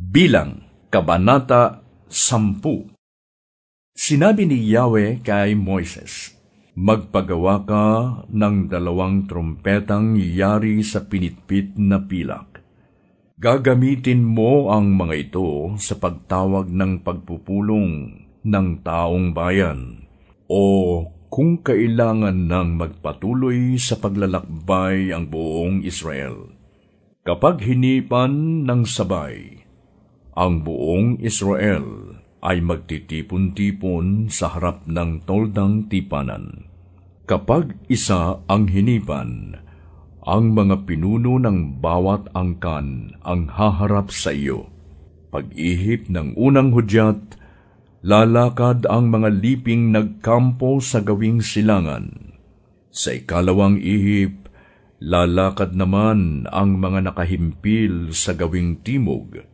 Bilang, Kabanata 10 Sinabi ni Yahweh kay Moises, Magpagawa ka ng dalawang trompetang yari sa pinitpit na pilak. Gagamitin mo ang mga ito sa pagtawag ng pagpupulong ng taong bayan o kung kailangan nang magpatuloy sa paglalakbay ang buong Israel. Kapag hinipan ng sabay, ang buong Israel ay magtitipon-tipon sa harap ng toldang tipanan. Kapag isa ang hinipan, ang mga pinuno ng bawat angkan ang haharap sa iyo. Pag-ihip ng unang hudyat, lalakad ang mga liping nagkampo sa gawing silangan. Sa ikalawang ihip, lalakad naman ang mga nakahimpil sa gawing timog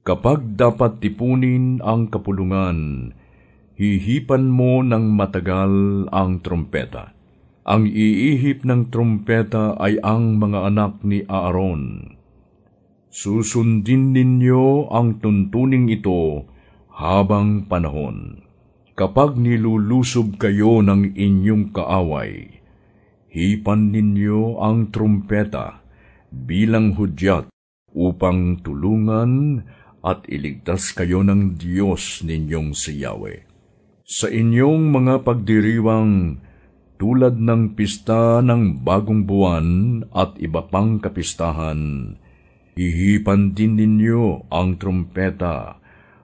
Kapag dapat tipunin ang kapulungan, hihipan mo ng matagal ang trompeta. Ang iihip ng trompeta ay ang mga anak ni Aaron. Susundin ninyo ang tuntuning ito habang panahon. Kapag nilulusob kayo ng inyong kaaway, hipan ninyo ang trompeta bilang hudyat upang tulungan at iligtas kayo ng Diyos ninyong si Yahweh. Sa inyong mga pagdiriwang, tulad ng pista ng bagong buwan at iba pang kapistahan, hihipan din ninyo ang trumpeta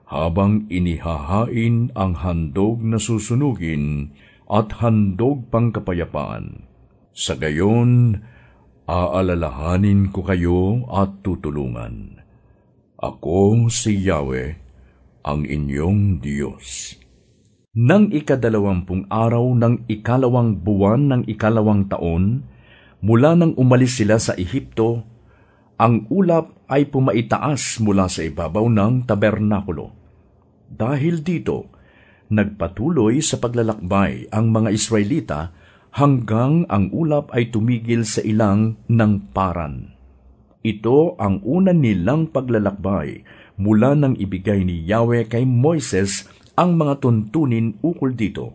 habang inihahain ang handog na susunugin at handog pang kapayapaan. Sa gayon, aalalahanin ko kayo at tutulungan. Ako si Yahweh, ang inyong Diyos. Nang ikadalawampung araw ng ikalawang buwan ng ikalawang taon, mula nang umalis sila sa Ehipto, ang ulap ay pumaitaas mula sa ibabaw ng tabernakulo. Dahil dito, nagpatuloy sa paglalakbay ang mga Israelita hanggang ang ulap ay tumigil sa ilang ng paran. Ito ang una nilang paglalakbay mula nang ibigay ni Yahweh kay Moises ang mga tuntunin ukol dito.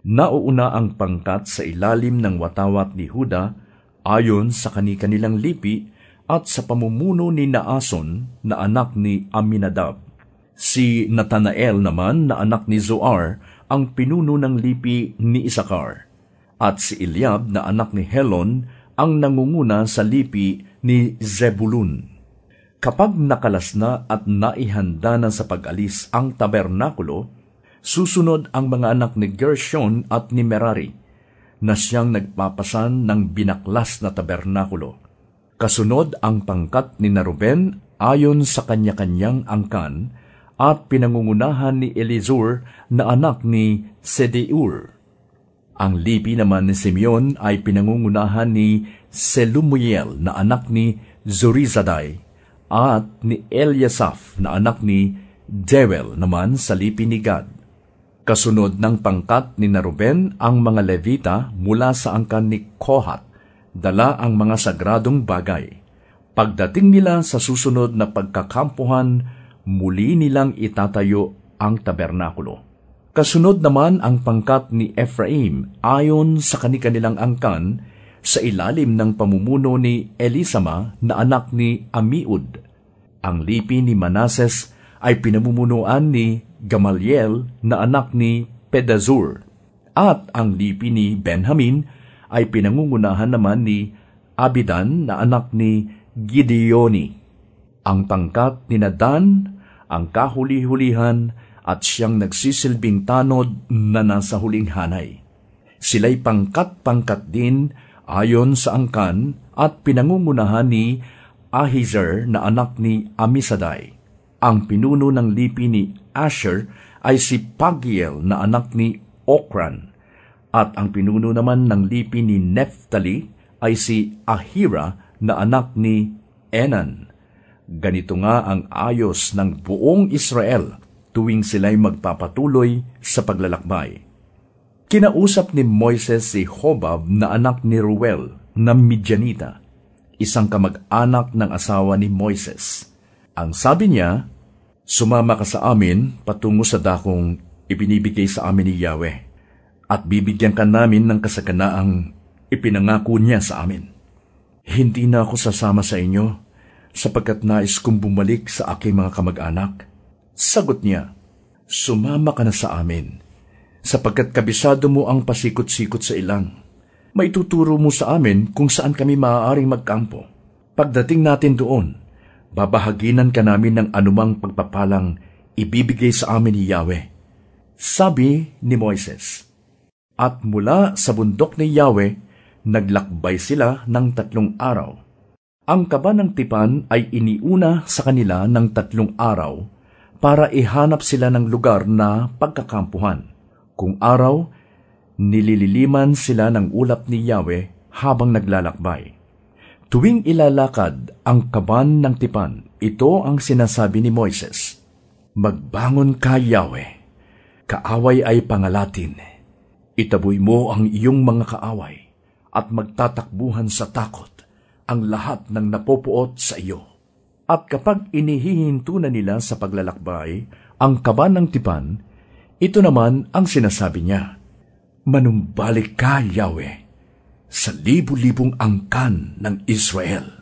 Nauuna ang pangkat sa ilalim ng watawat ni Huda ayon sa kani-kanilang lipi at sa pamumuno ni Naason na anak ni Aminadab. Si Nathanael naman na anak ni Zoar ang pinuno ng lipi ni Isakar. At si Eliab na anak ni Helon ang nangunguna sa lipi ni Zebulun. Kapag nakalas na at naihanda na sa pag-alis ang tabernakulo, susunod ang mga anak ni Gershon at ni Merari, na siyang nagpapasan ng binaklas na tabernakulo. Kasunod ang pangkat ni Naruben ayon sa kanya-kanyang angkan at pinangungunahan ni Elizur na anak ni Sedeur. Ang lipi naman ni Simeon ay pinangungunahan ni Selumuel na anak ni Zurizaday at ni Eliasaph na anak ni Dewel naman sa lipi ni Gad. Kasunod ng pangkat ni Naruben ang mga Levita mula sa angkan ni Kohat, dala ang mga sagradong bagay. Pagdating nila sa susunod na pagkakampuhan, muli nilang itatayo ang tabernakulo. Kasunod naman ang pangkat ni Ephraim ayon sa kanilang angkan sa ilalim ng pamumuno ni Elisama na anak ni Amiud. Ang lipi ni Manases ay pinamumunuan ni Gamaliel na anak ni Pedazur at ang lipi ni Benjamin ay pinangungunahan naman ni Abidan na anak ni Gideoni. Ang pangkat ni Nadan, ang kahuli-hulihan at siyang nagsisilbing tanod na nasa huling hanay. Sila'y pangkat-pangkat din ayon sa angkan at pinangungunahan ni Ahizer na anak ni Amisadai. Ang pinuno ng lipi ni Asher ay si Pagiel na anak ni Okran, at ang pinuno naman ng lipi ni Neftali ay si Ahira na anak ni Enan. Ganito nga ang ayos ng buong Israel tuwing sila'y magpapatuloy sa paglalakbay. Kinausap ni Moises si Hobab na anak ni Ruel na Midianita, isang kamag-anak ng asawa ni Moises. Ang sabi niya, Sumama ka sa amin patungo sa dakong ibinibigay sa amin ni Yahweh, at bibigyan ka namin ng kasaganaang ipinangako niya sa amin. Hindi na ako sasama sa inyo, sapagkat nais kong bumalik sa aking mga kamag-anak. Sagot niya, Sumama ka na sa amin, sapagkat kabisado mo ang pasikot-sikot sa ilang. Maituturo mo sa amin kung saan kami maaaring magkampo. Pagdating natin doon, babahaginan ka namin ng anumang pagpapalang ibibigay sa amin ni Yahweh. Sabi ni Moises, At mula sa bundok ni Yahweh, naglakbay sila ng tatlong araw. Ang kaba ng tipan ay iniuna sa kanila ng tatlong araw para ihanap sila ng lugar na pagkakampuhan. Kung araw, nilililiman sila ng ulap ni Yahweh habang naglalakbay. Tuwing ilalakad ang kaban ng tipan, ito ang sinasabi ni Moises, Magbangon ka, Yahweh. Kaaway ay pangalatin. Itaboy mo ang iyong mga kaaway at magtatakbuhan sa takot ang lahat ng napopuot sa iyo. At kapag inihihinto na nila sa paglalakbay ang kaban ng tipan, ito naman ang sinasabi niya, Manumbalik ka, Yahweh, sa libu-libong angkan ng Israel.